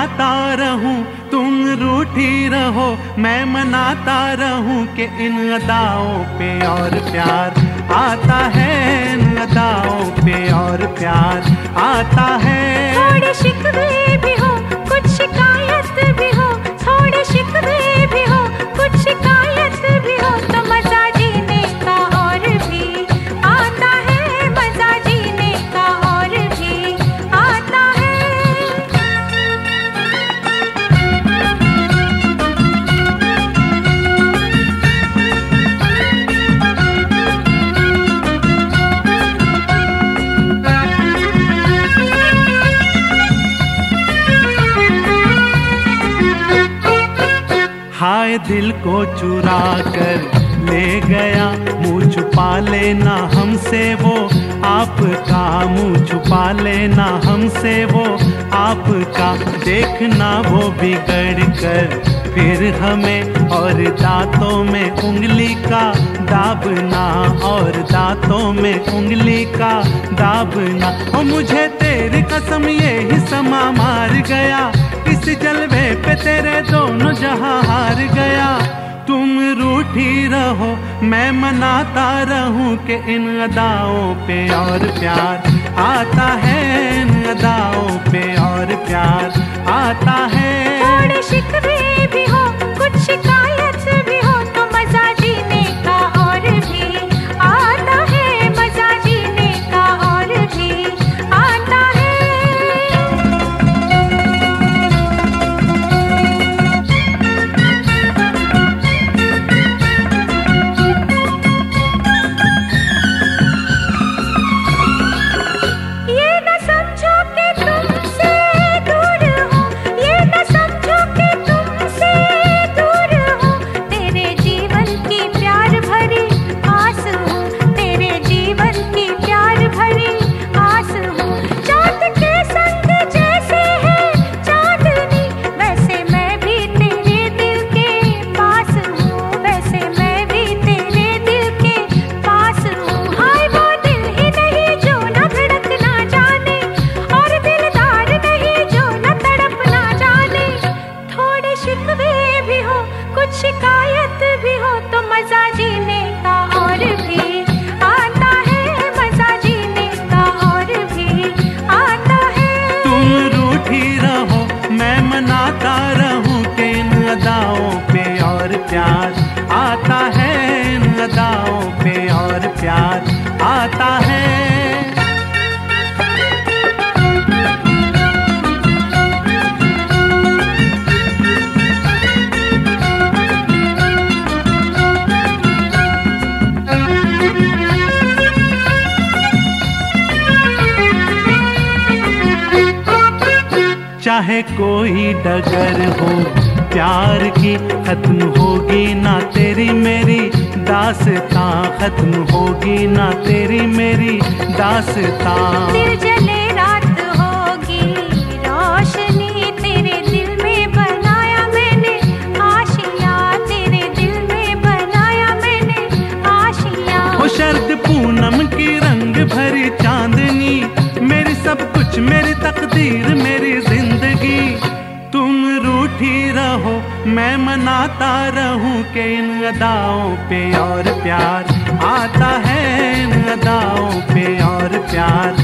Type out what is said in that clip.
मनाता रहूँ, तुम रूठी रहो। मैं मनाता रहूँ कि इन अदाओं पे और प्यार आता है। हाय दिल को चुरा कर ले गया, मुँह छुपा लेना हमसे वो, आपका मुँह छुपा लेना हमसे वो, आपका देखना वो बिगड़ कर। फिर हमें और दांतों में उंगली का दाबना, और दांतों में उंगली का दाबना। ओ मुझे तेरी तेरे दोनों जहाँ हार गया। तुम रूठी रहो, मैं मनाता रहूँ कि इन अदाओं पे और प्यार। आता है इन अदाओं पे और प्यार। आता है शिकायत भी हो तो मजा जीने चाहे कोई डगर हो प्यार की खत्म होगी ना तेरी मेरी दास्तां खत्म होगी ना तेरी मेरी दास्तां। दिल जले रात होगी रोशनी तेरे दिल में बनाया मैंने आशिया तेरे दिल में बनाया मैंने आशिया। हो शरद पूनम की रंग भरी चांदनी मेरी सब कुछ मेरी तकदीर रूठी रहो, मैं मनाता रहूँ के इन अदाओं पे और प्यार आता है इन अदाओं पे और प्यार।